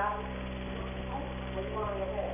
ครับผมมาแล้วแม่